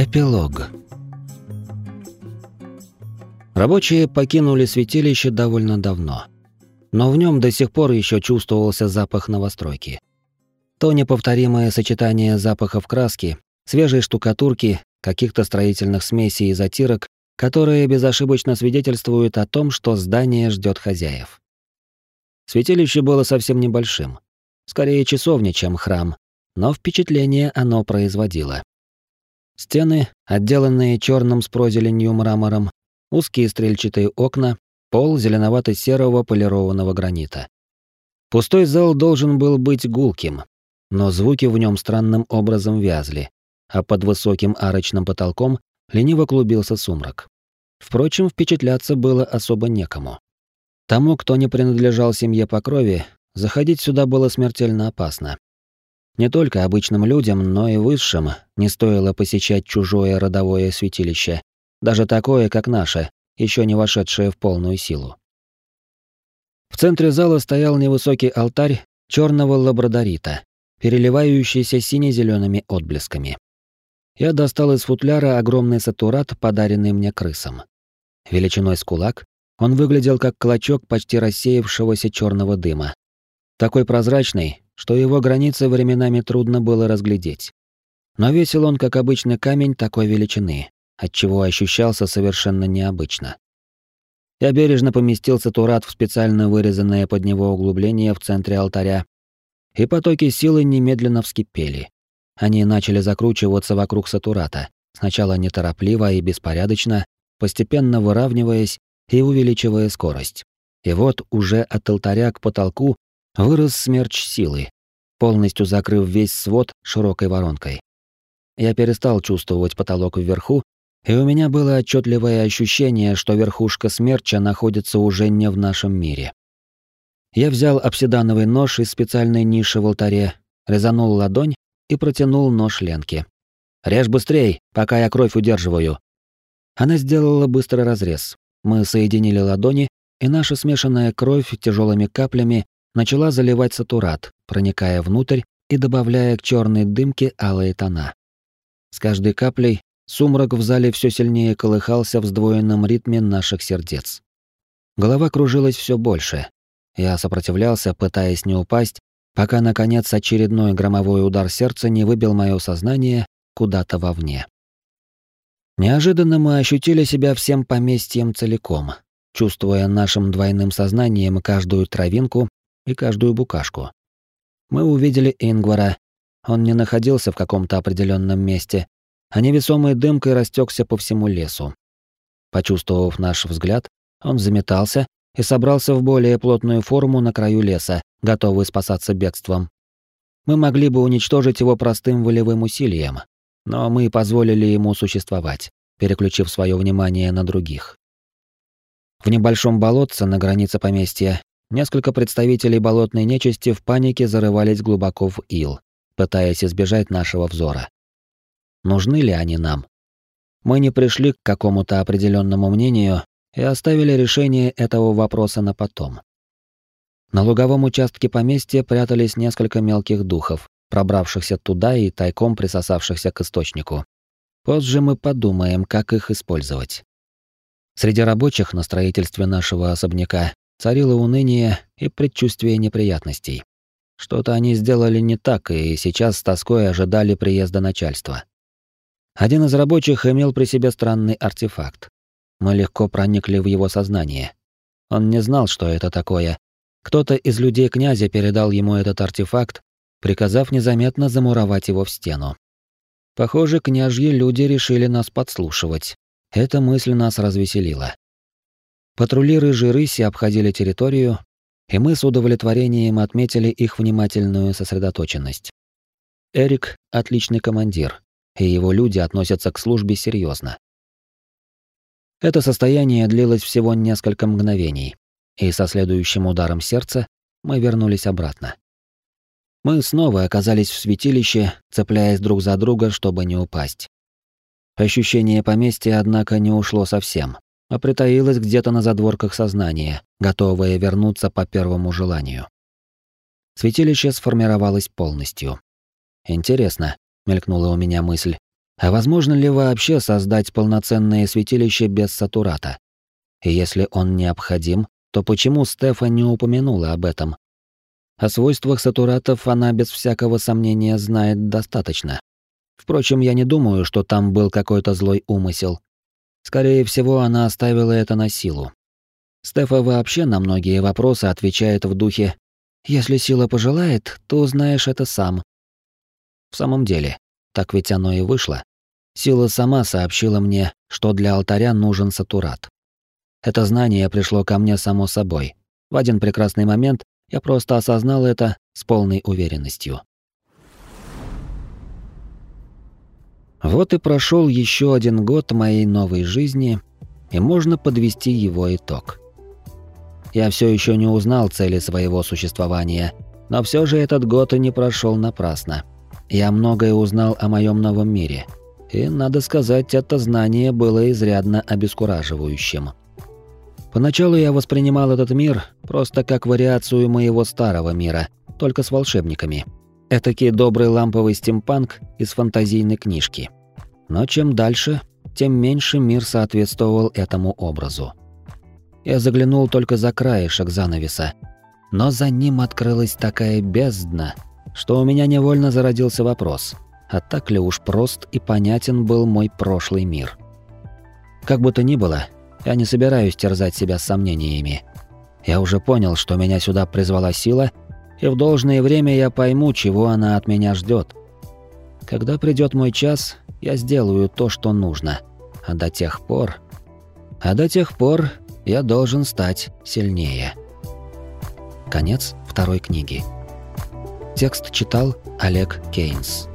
Эпилог. Рабочие покинули святилище довольно давно. Но в нем до сих пор еще чувствовался запах новостройки. То неповторимое сочетание запахов краски, свежей штукатурки, каких-то строительных смесей и затирок, которые безошибочно свидетельствуют о том, что здание ждет хозяев. Святилище было совсем небольшим. Скорее часовня, чем храм, но впечатление оно производило. Стены, отделанные черным с прозеленью мрамором, узкие стрельчатые окна, пол зеленовато-серого полированного гранита. Пустой зал должен был быть гулким, но звуки в нем странным образом вязли, а под высоким арочным потолком лениво клубился сумрак. Впрочем, впечатляться было особо некому. Тому, кто не принадлежал семье по крови, заходить сюда было смертельно опасно. Не только обычным людям, но и высшим не стоило посещать чужое родовое святилище, даже такое, как наше, еще не вошедшее в полную силу. В центре зала стоял невысокий алтарь черного лабрадорита, переливающийся сине-зелеными отблесками. Я достал из футляра огромный сатурат, подаренный мне крысам. Величиной с кулак, он выглядел как клочок почти рассеявшегося черного дыма. Такой прозрачный, что его границы временами трудно было разглядеть. Но весил он, как обычный камень такой величины, отчего ощущался совершенно необычно. Я бережно поместил сатурат в специально вырезанное под него углубление в центре алтаря, и потоки силы немедленно вскипели. Они начали закручиваться вокруг сатурата, сначала неторопливо и беспорядочно, постепенно выравниваясь и увеличивая скорость. И вот уже от алтаря к потолку вырос смерч силы, полностью закрыв весь свод широкой воронкой. Я перестал чувствовать потолок вверху, и у меня было отчетливое ощущение, что верхушка смерча находится уже не в нашем мире. Я взял обсидановый нож из специальной ниши в алтаре, резанул ладонь и протянул нож Ленке. «Режь быстрей, пока я кровь удерживаю». Она сделала быстрый разрез. Мы соединили ладони, и наша смешанная кровь тяжелыми каплями начала заливать сатурат, проникая внутрь и добавляя к черной дымке алые тона. С каждой каплей сумрак в зале все сильнее колыхался в сдвоенном ритме наших сердец. Голова кружилась все больше. Я сопротивлялся, пытаясь не упасть, пока, наконец, очередной громовой удар сердца не выбил мое сознание куда-то вовне. Неожиданно мы ощутили себя всем поместьем целиком, чувствуя нашим двойным сознанием каждую травинку и каждую букашку. Мы увидели Ингвара. Он не находился в каком-то определенном месте, а невесомой дымкой растекся по всему лесу. Почувствовав наш взгляд, он заметался и собрался в более плотную форму на краю леса, готовый спасаться бегством. Мы могли бы уничтожить его простым волевым усилием, но мы позволили ему существовать, переключив свое внимание на других. В небольшом болотце на границе поместья Несколько представителей болотной нечисти в панике зарывались глубоко в ил, пытаясь избежать нашего взора. Нужны ли они нам? Мы не пришли к какому-то определенному мнению и оставили решение этого вопроса на потом. На луговом участке поместья прятались несколько мелких духов, пробравшихся туда и тайком присосавшихся к источнику. Позже мы подумаем, как их использовать. Среди рабочих на строительстве нашего особняка царило уныние и предчувствие неприятностей. Что-то они сделали не так, и сейчас с тоской ожидали приезда начальства. Один из рабочих имел при себе странный артефакт. Мы легко проникли в его сознание. Он не знал, что это такое. Кто-то из людей князя передал ему этот артефакт, приказав незаметно замуровать его в стену. Похоже, княжьи люди решили нас подслушивать. Эта мысль нас развеселила. Патрули рыжей рыси обходили территорию, и мы с удовлетворением отметили их внимательную сосредоточенность. Эрик — отличный командир, и его люди относятся к службе серьезно. Это состояние длилось всего несколько мгновений, и со следующим ударом сердца мы вернулись обратно. Мы снова оказались в святилище, цепляясь друг за друга, чтобы не упасть. Ощущение поместья, однако, не ушло совсем а притаилась где-то на задворках сознания, готовая вернуться по первому желанию. Святилище сформировалось полностью. Интересно, мелькнула у меня мысль, А возможно ли вообще создать полноценное святилище без сатурата? И если он необходим, то почему Стефа не упомянула об этом? О свойствах сатуратов она без всякого сомнения знает достаточно. Впрочем, я не думаю, что там был какой-то злой умысел. Скорее всего, она оставила это на силу. Стефа вообще на многие вопросы отвечает в духе «Если сила пожелает, то узнаешь это сам». В самом деле, так ведь оно и вышло. Сила сама сообщила мне, что для алтаря нужен сатурат. Это знание пришло ко мне само собой. В один прекрасный момент я просто осознал это с полной уверенностью. Вот и прошел еще один год моей новой жизни, и можно подвести его итог. Я все еще не узнал цели своего существования, но все же этот год и не прошел напрасно. Я многое узнал о моем новом мире, и, надо сказать, это знание было изрядно обескураживающим. Поначалу я воспринимал этот мир просто как вариацию моего старого мира, только с волшебниками. Этакий добрый ламповый стимпанк из фантазийной книжки. Но чем дальше, тем меньше мир соответствовал этому образу. Я заглянул только за краешек занавеса, но за ним открылась такая бездна, что у меня невольно зародился вопрос, а так ли уж прост и понятен был мой прошлый мир. Как бы то ни было, я не собираюсь терзать себя сомнениями. Я уже понял, что меня сюда призвала сила, и в должное время я пойму, чего она от меня ждет. Когда придет мой час, я сделаю то, что нужно. А до тех пор... А до тех пор я должен стать сильнее. Конец второй книги. Текст читал Олег Кейнс.